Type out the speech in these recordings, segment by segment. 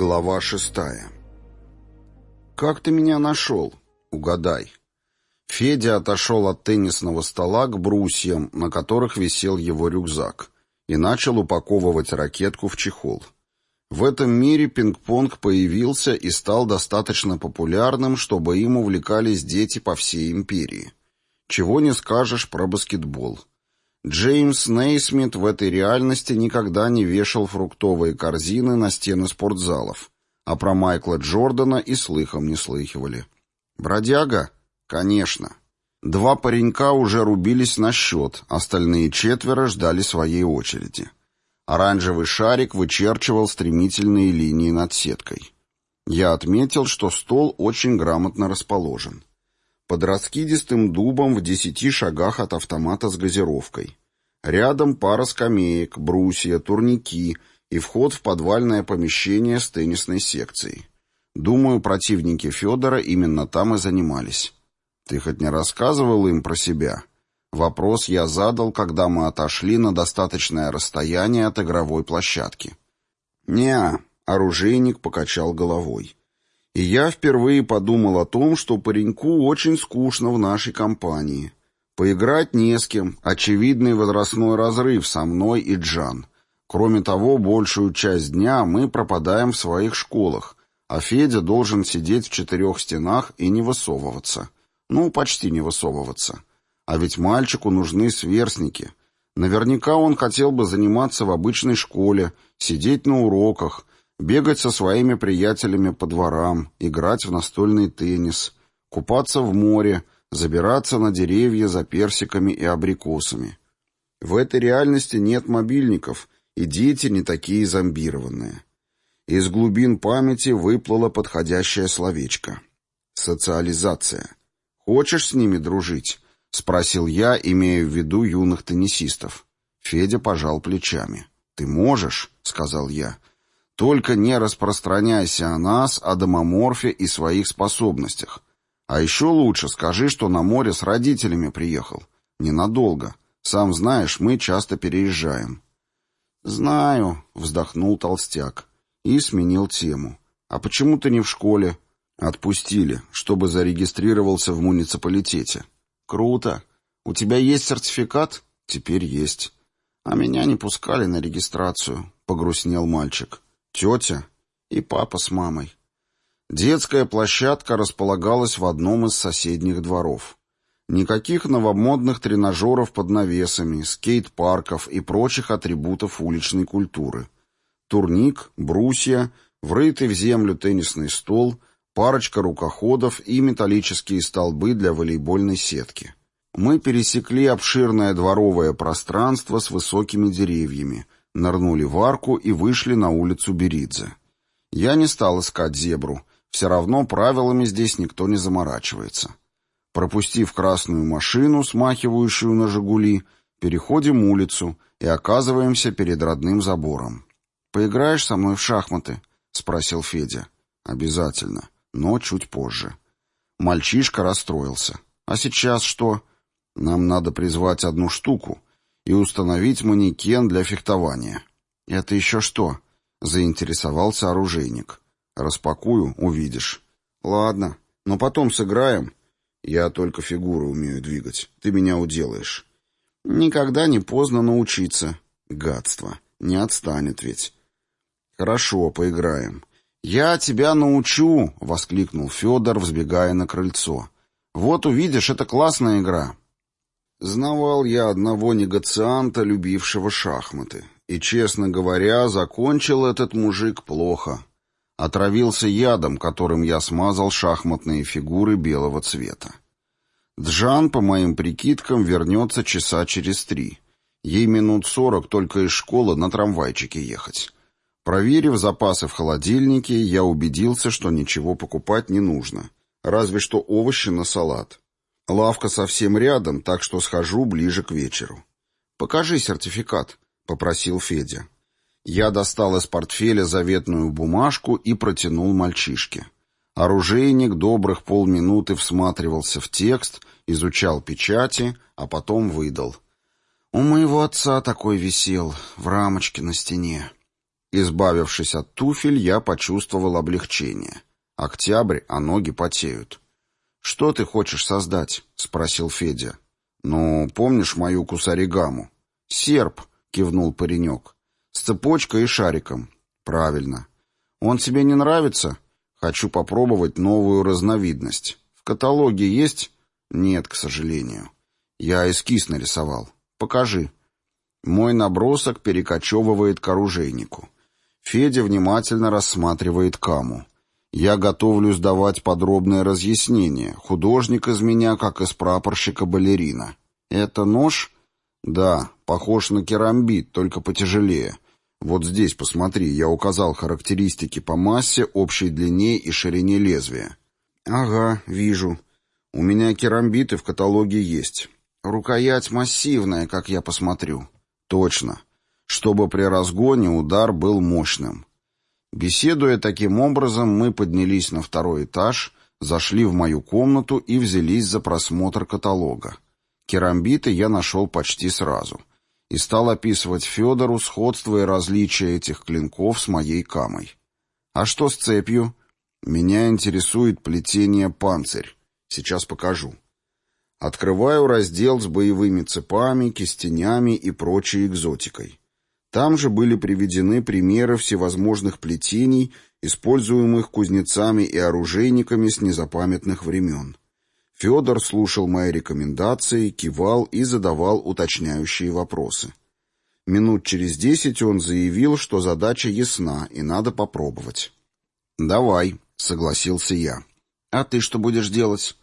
Глава шестая. «Как ты меня нашел? Угадай». Федя отошел от теннисного стола к брусьям, на которых висел его рюкзак, и начал упаковывать ракетку в чехол. В этом мире пинг-понг появился и стал достаточно популярным, чтобы им увлекались дети по всей империи. Чего не скажешь про баскетбол. Джеймс Нейсмит в этой реальности никогда не вешал фруктовые корзины на стены спортзалов, а про Майкла Джордана и слыхом не слыхивали. Бродяга? Конечно. Два паренька уже рубились на счет, остальные четверо ждали своей очереди. Оранжевый шарик вычерчивал стремительные линии над сеткой. Я отметил, что стол очень грамотно расположен под раскидистым дубом в десяти шагах от автомата с газировкой. Рядом пара скамеек, брусья, турники и вход в подвальное помещение с теннисной секцией. Думаю, противники Федора именно там и занимались. Ты хоть не рассказывал им про себя? Вопрос я задал, когда мы отошли на достаточное расстояние от игровой площадки. не оружейник покачал головой. И я впервые подумал о том, что пареньку очень скучно в нашей компании. Поиграть не с кем, очевидный возрастной разрыв со мной и Джан. Кроме того, большую часть дня мы пропадаем в своих школах, а Федя должен сидеть в четырех стенах и не высовываться. Ну, почти не высовываться. А ведь мальчику нужны сверстники. Наверняка он хотел бы заниматься в обычной школе, сидеть на уроках, Бегать со своими приятелями по дворам, играть в настольный теннис, купаться в море, забираться на деревья за персиками и абрикосами. В этой реальности нет мобильников, и дети не такие зомбированные. Из глубин памяти выплыло подходящее словечко. Социализация. «Хочешь с ними дружить?» — спросил я, имея в виду юных теннисистов. Федя пожал плечами. «Ты можешь?» — сказал я. Только не распространяйся о нас, о домоморфе и своих способностях. А еще лучше скажи, что на море с родителями приехал. Ненадолго. Сам знаешь, мы часто переезжаем». «Знаю», — вздохнул толстяк и сменил тему. «А почему ты не в школе?» «Отпустили, чтобы зарегистрировался в муниципалитете». «Круто. У тебя есть сертификат?» «Теперь есть». «А меня не пускали на регистрацию», — погрустнел мальчик тетя и папа с мамой. Детская площадка располагалась в одном из соседних дворов. Никаких новомодных тренажеров под навесами, скейт-парков и прочих атрибутов уличной культуры. Турник, брусья, врытый в землю теннисный стол, парочка рукоходов и металлические столбы для волейбольной сетки. Мы пересекли обширное дворовое пространство с высокими деревьями – нырнули в арку и вышли на улицу Беридзе. Я не стал искать зебру, все равно правилами здесь никто не заморачивается. Пропустив красную машину, смахивающую на «Жигули», переходим улицу и оказываемся перед родным забором. «Поиграешь со мной в шахматы?» — спросил Федя. «Обязательно, но чуть позже». Мальчишка расстроился. «А сейчас что?» «Нам надо призвать одну штуку, и установить манекен для фехтования. «Это еще что?» — заинтересовался оружейник. «Распакую, увидишь». «Ладно, но потом сыграем». «Я только фигуры умею двигать. Ты меня уделаешь». «Никогда не поздно научиться». «Гадство. Не отстанет ведь». «Хорошо, поиграем». «Я тебя научу!» — воскликнул Федор, взбегая на крыльцо. «Вот увидишь, это классная игра. Знавал я одного негацианта, любившего шахматы. И, честно говоря, закончил этот мужик плохо. Отравился ядом, которым я смазал шахматные фигуры белого цвета. Джан, по моим прикидкам, вернется часа через три. Ей минут сорок только из школы на трамвайчике ехать. Проверив запасы в холодильнике, я убедился, что ничего покупать не нужно. Разве что овощи на салат. Лавка совсем рядом, так что схожу ближе к вечеру. «Покажи сертификат», — попросил Федя. Я достал из портфеля заветную бумажку и протянул мальчишке. Оружейник добрых полминуты всматривался в текст, изучал печати, а потом выдал. «У моего отца такой висел, в рамочке на стене». Избавившись от туфель, я почувствовал облегчение. Октябрь, а ноги потеют. «Что ты хочешь создать?» — спросил Федя. «Ну, помнишь мою кусаригаму?» «Серп», — кивнул паренек. «С цепочкой и шариком». «Правильно». «Он тебе не нравится?» «Хочу попробовать новую разновидность. В каталоге есть?» «Нет, к сожалению». «Я эскиз нарисовал. Покажи». Мой набросок перекочевывает к оружейнику. Федя внимательно рассматривает каму. Я готовлюсь давать подробное разъяснение. Художник из меня, как из прапорщика балерина. Это нож? Да, похож на керамбит, только потяжелее. Вот здесь, посмотри, я указал характеристики по массе, общей длине и ширине лезвия. Ага, вижу. У меня керамбиты в каталоге есть. Рукоять массивная, как я посмотрю. Точно. Чтобы при разгоне удар был мощным. Беседуя таким образом, мы поднялись на второй этаж, зашли в мою комнату и взялись за просмотр каталога. Керамбиты я нашел почти сразу. И стал описывать Федору сходство и различия этих клинков с моей камой. А что с цепью? Меня интересует плетение панцирь. Сейчас покажу. Открываю раздел с боевыми цепами, кистенями и прочей экзотикой. Там же были приведены примеры всевозможных плетений, используемых кузнецами и оружейниками с незапамятных времен. Федор слушал мои рекомендации, кивал и задавал уточняющие вопросы. Минут через десять он заявил, что задача ясна и надо попробовать. «Давай», — согласился я. «А ты что будешь делать?»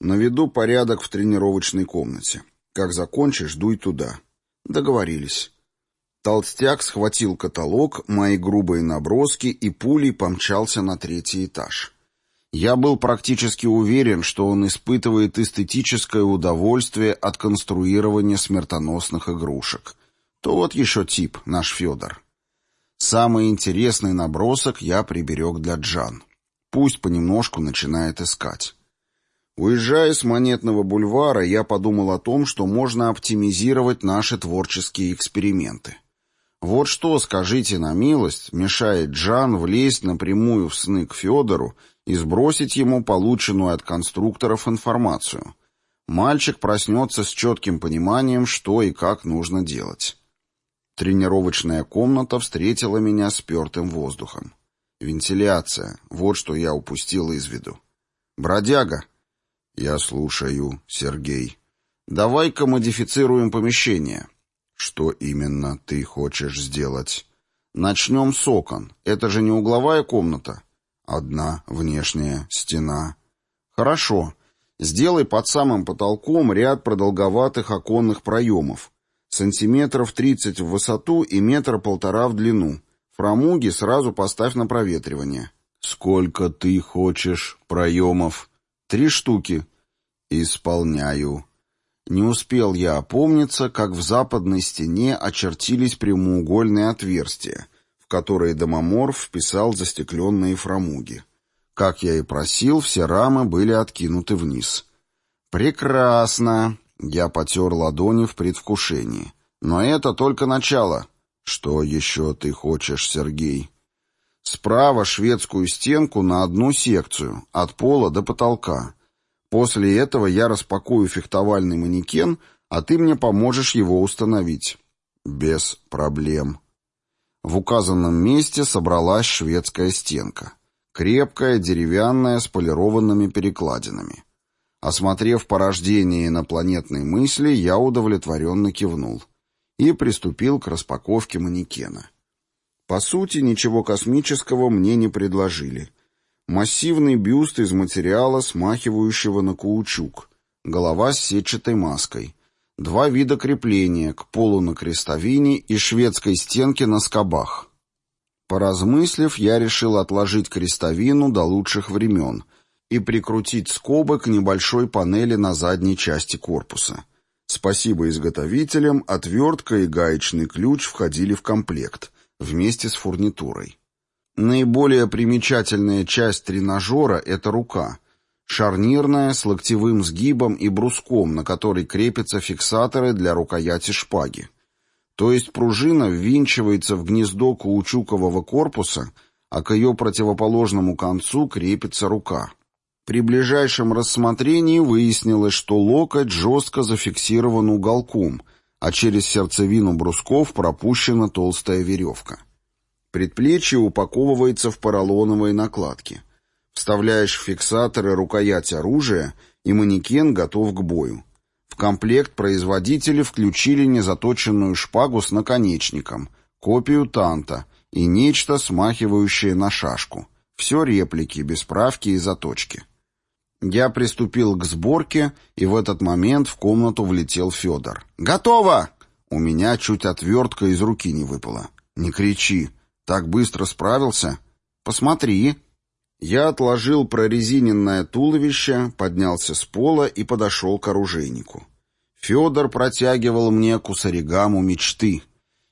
«Наведу порядок в тренировочной комнате. Как закончишь, дуй туда». «Договорились». Толстяк схватил каталог, мои грубые наброски и пулей помчался на третий этаж. Я был практически уверен, что он испытывает эстетическое удовольствие от конструирования смертоносных игрушек. То вот еще тип, наш Федор. Самый интересный набросок я приберег для Джан. Пусть понемножку начинает искать. Уезжая с Монетного бульвара, я подумал о том, что можно оптимизировать наши творческие эксперименты. Вот что, скажите на милость, мешает Джан влезть напрямую в сны к Федору и сбросить ему полученную от конструкторов информацию. Мальчик проснется с четким пониманием, что и как нужно делать. Тренировочная комната встретила меня спертым воздухом. Вентиляция. Вот что я упустил из виду. «Бродяга!» «Я слушаю, Сергей. Давай-ка модифицируем помещение. «Что именно ты хочешь сделать?» «Начнем с окон. Это же не угловая комната?» «Одна, внешняя, стена». «Хорошо. Сделай под самым потолком ряд продолговатых оконных проемов. Сантиметров тридцать в высоту и метра полтора в длину. Фрамуги сразу поставь на проветривание». «Сколько ты хочешь проемов?» «Три штуки». «Исполняю». Не успел я опомниться, как в западной стене очертились прямоугольные отверстия, в которые домоморф вписал застекленные фрамуги. Как я и просил, все рамы были откинуты вниз. «Прекрасно!» — я потер ладони в предвкушении. «Но это только начало». «Что еще ты хочешь, Сергей?» «Справа шведскую стенку на одну секцию, от пола до потолка». После этого я распакую фехтовальный манекен, а ты мне поможешь его установить. Без проблем. В указанном месте собралась шведская стенка. Крепкая, деревянная, с полированными перекладинами. Осмотрев порождение инопланетной мысли, я удовлетворенно кивнул и приступил к распаковке манекена. По сути, ничего космического мне не предложили — Массивный бюст из материала, смахивающего на каучук. Голова с сетчатой маской. Два вида крепления к полу на крестовине и шведской стенке на скобах. Поразмыслив, я решил отложить крестовину до лучших времен и прикрутить скобы к небольшой панели на задней части корпуса. Спасибо изготовителям, отвертка и гаечный ключ входили в комплект, вместе с фурнитурой. Наиболее примечательная часть тренажера – это рука. Шарнирная, с локтевым сгибом и бруском, на который крепятся фиксаторы для рукояти шпаги. То есть пружина ввинчивается в гнездо каучукового корпуса, а к ее противоположному концу крепится рука. При ближайшем рассмотрении выяснилось, что локоть жестко зафиксирован уголком, а через сердцевину брусков пропущена толстая веревка. Предплечье упаковывается в поролоновые накладки. Вставляешь в фиксаторы рукоять оружия, и манекен готов к бою. В комплект производители включили незаточенную шпагу с наконечником, копию танта и нечто, смахивающее на шашку. Все реплики, без правки и заточки. Я приступил к сборке, и в этот момент в комнату влетел Федор. «Готово!» У меня чуть отвертка из руки не выпала. «Не кричи!» Так быстро справился? Посмотри. Я отложил прорезиненное туловище, поднялся с пола и подошел к оружейнику. Федор протягивал мне кусаригаму мечты.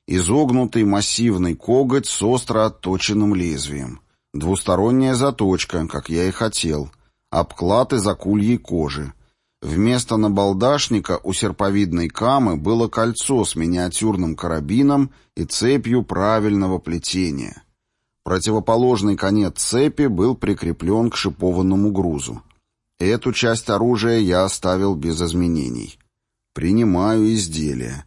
Изогнутый массивный коготь с остро отточенным лезвием. Двусторонняя заточка, как я и хотел. Обклад из акульей кожи. Вместо набалдашника у серповидной камы было кольцо с миниатюрным карабином и цепью правильного плетения. Противоположный конец цепи был прикреплен к шипованному грузу. Эту часть оружия я оставил без изменений. Принимаю изделие.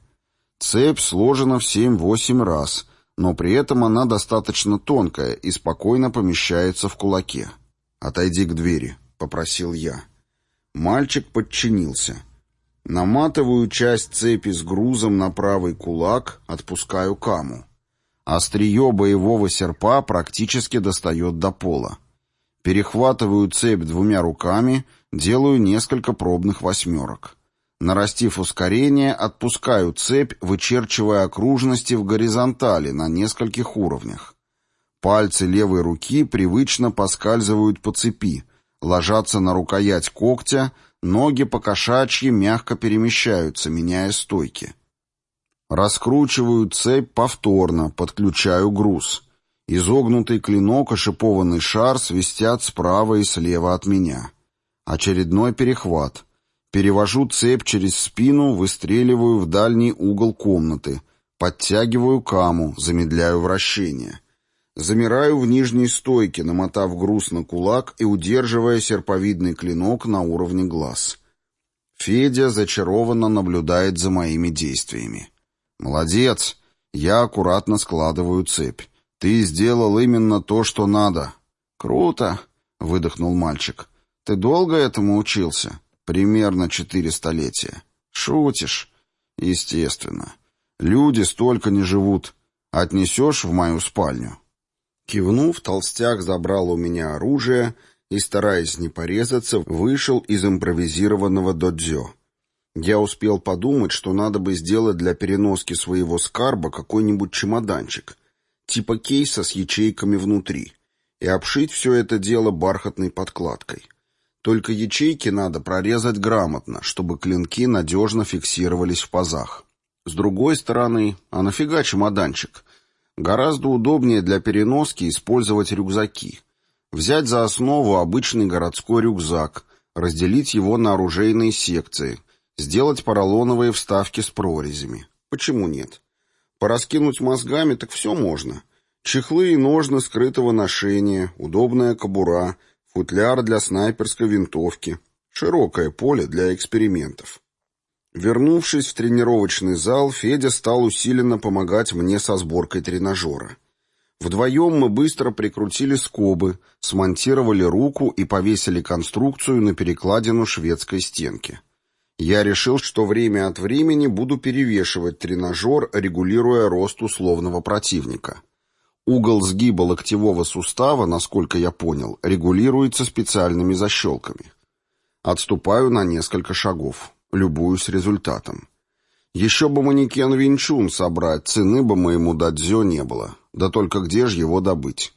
Цепь сложена в 7-8 раз, но при этом она достаточно тонкая и спокойно помещается в кулаке. «Отойди к двери», — попросил я. Мальчик подчинился. Наматываю часть цепи с грузом на правый кулак, отпускаю каму. Острие боевого серпа практически достает до пола. Перехватываю цепь двумя руками, делаю несколько пробных восьмерок. Нарастив ускорение, отпускаю цепь, вычерчивая окружности в горизонтали на нескольких уровнях. Пальцы левой руки привычно поскальзывают по цепи, ложатся на рукоять когтя, ноги по-кошачьи мягко перемещаются, меняя стойки. Раскручиваю цепь повторно, подключаю груз. Изогнутый клинок и шипованный шар свистят справа и слева от меня. Очередной перехват. Перевожу цепь через спину, выстреливаю в дальний угол комнаты, подтягиваю каму, замедляю вращение. Замираю в нижней стойке, намотав груз на кулак и удерживая серповидный клинок на уровне глаз. Федя зачарованно наблюдает за моими действиями. «Молодец!» Я аккуратно складываю цепь. «Ты сделал именно то, что надо». «Круто!» — выдохнул мальчик. «Ты долго этому учился?» «Примерно четыре столетия». «Шутишь?» «Естественно. Люди столько не живут. Отнесешь в мою спальню?» Кивнув, толстяк забрал у меня оружие и, стараясь не порезаться, вышел из импровизированного додзё. Я успел подумать, что надо бы сделать для переноски своего скарба какой-нибудь чемоданчик, типа кейса с ячейками внутри, и обшить все это дело бархатной подкладкой. Только ячейки надо прорезать грамотно, чтобы клинки надежно фиксировались в пазах. С другой стороны, а нафига чемоданчик? Гораздо удобнее для переноски использовать рюкзаки. Взять за основу обычный городской рюкзак, разделить его на оружейные секции, сделать поролоновые вставки с прорезями. Почему нет? Пораскинуть мозгами так все можно. Чехлы и ножны скрытого ношения, удобная кобура, футляр для снайперской винтовки. Широкое поле для экспериментов. Вернувшись в тренировочный зал, Федя стал усиленно помогать мне со сборкой тренажера. Вдвоем мы быстро прикрутили скобы, смонтировали руку и повесили конструкцию на перекладину шведской стенки. Я решил, что время от времени буду перевешивать тренажер, регулируя рост условного противника. Угол сгиба локтевого сустава, насколько я понял, регулируется специальными защелками. Отступаю на несколько шагов любуюсь результатом. Еще бы манекен Винчун собрать, цены бы моему дадзё не было. Да только где же его добыть?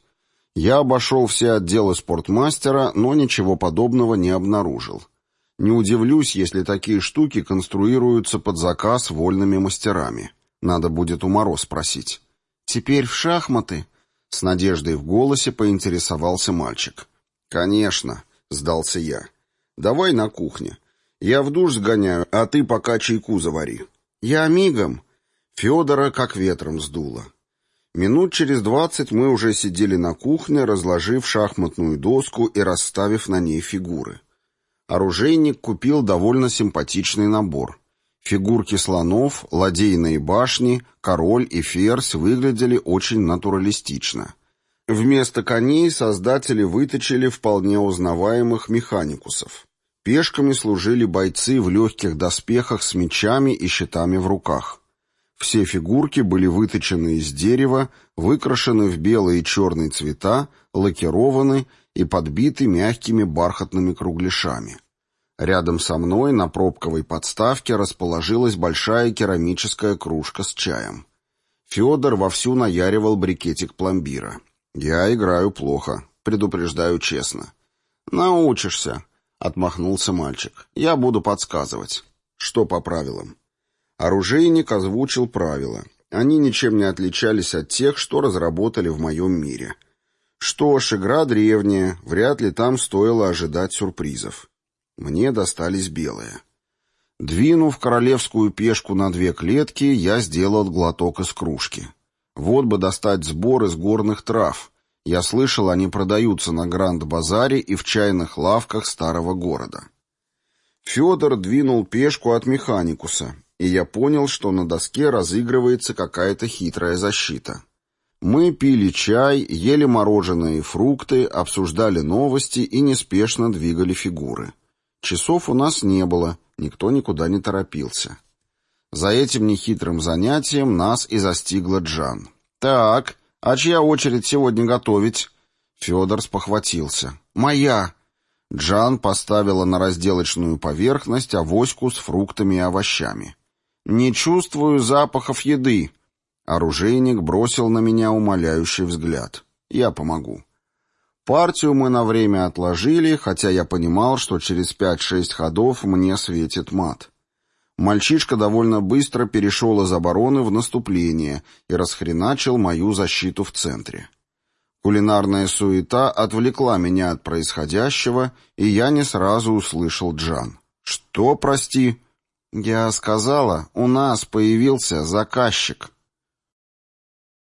Я обошел все отделы спортмастера, но ничего подобного не обнаружил. Не удивлюсь, если такие штуки конструируются под заказ вольными мастерами. Надо будет у Мороз спросить. «Теперь в шахматы?» С надеждой в голосе поинтересовался мальчик. «Конечно», — сдался я. «Давай на кухне. Я в душ сгоняю, а ты пока чайку завари». «Я мигом». Федора как ветром сдуло. Минут через двадцать мы уже сидели на кухне, разложив шахматную доску и расставив на ней фигуры. Оружейник купил довольно симпатичный набор. Фигурки слонов, ладейные башни, король и ферзь выглядели очень натуралистично. Вместо коней создатели выточили вполне узнаваемых механикусов. Пешками служили бойцы в легких доспехах с мечами и щитами в руках. Все фигурки были выточены из дерева, выкрашены в белые и черные цвета, лакированы и подбиты мягкими бархатными кругляшами. Рядом со мной на пробковой подставке расположилась большая керамическая кружка с чаем. Федор вовсю наяривал брикетик пломбира. «Я играю плохо, предупреждаю честно». «Научишься», — отмахнулся мальчик. «Я буду подсказывать». «Что по правилам?» Оружейник озвучил правила. Они ничем не отличались от тех, что разработали в моем мире. Что ж, игра древняя, вряд ли там стоило ожидать сюрпризов. Мне достались белые. Двинув королевскую пешку на две клетки, я сделал глоток из кружки. Вот бы достать сбор из горных трав. Я слышал, они продаются на Гранд-базаре и в чайных лавках старого города. Федор двинул пешку от механикуса, и я понял, что на доске разыгрывается какая-то хитрая защита. Мы пили чай, ели мороженое и фрукты, обсуждали новости и неспешно двигали фигуры. Часов у нас не было, никто никуда не торопился. За этим нехитрым занятием нас и застигла Джан. «Так, а чья очередь сегодня готовить?» Федор спохватился. «Моя!» Джан поставила на разделочную поверхность авоську с фруктами и овощами. «Не чувствую запахов еды». Оружейник бросил на меня умоляющий взгляд. «Я помогу». Партию мы на время отложили, хотя я понимал, что через пять-шесть ходов мне светит мат. Мальчишка довольно быстро перешел из обороны в наступление и расхреначил мою защиту в центре. Кулинарная суета отвлекла меня от происходящего, и я не сразу услышал Джан. «Что, прости?» Я сказала, у нас появился заказчик.